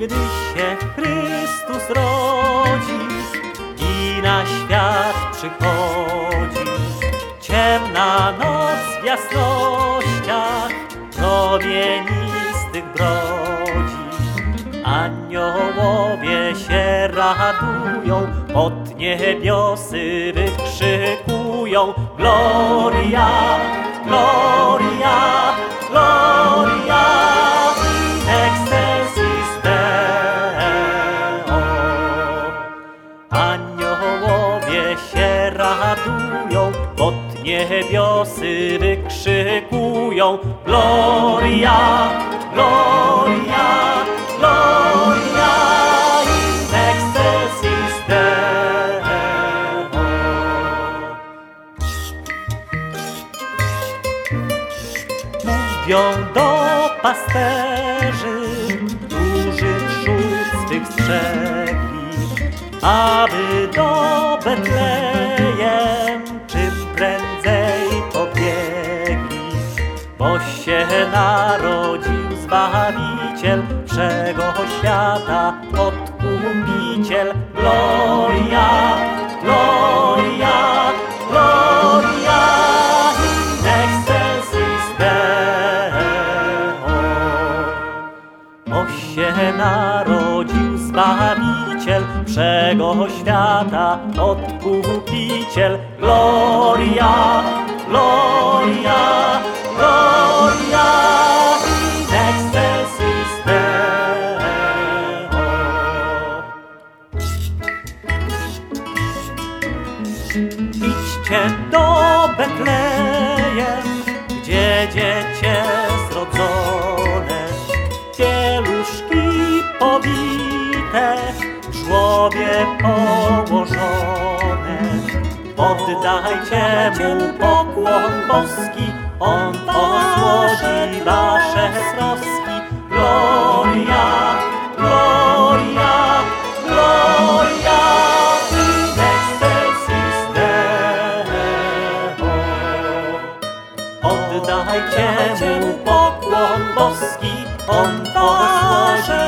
gdy się Chrystus rodzi i na świat przychodzi. Ciemna noc w jasnościach promienistych brodzi. Aniołowie się radują, pod niebiosy wykrzykują Gloria, radują, pod niebiosy wykrzykują Gloria, Gloria, Gloria in excelsis Deo. Mówią do pasterzy, którzy wśród swych strzegli, aby do Betlejem prędzej pobiegli, bo się narodził Zbawiciel wszego świata, Odkupiciel. Gloria, się narodził Zbawiciel wszego świata, Odkupiciel. Gloria, Gloria, Gloria. Idźcie do Betlejem, gdzie dziecię w żłobie położone. Oddajcie mu pokłon boski, on osłodzi wasze troski. Gloria, Gloria, Gloria in excelsis Deo. Oddajcie mu pokłon boski, on osłodzi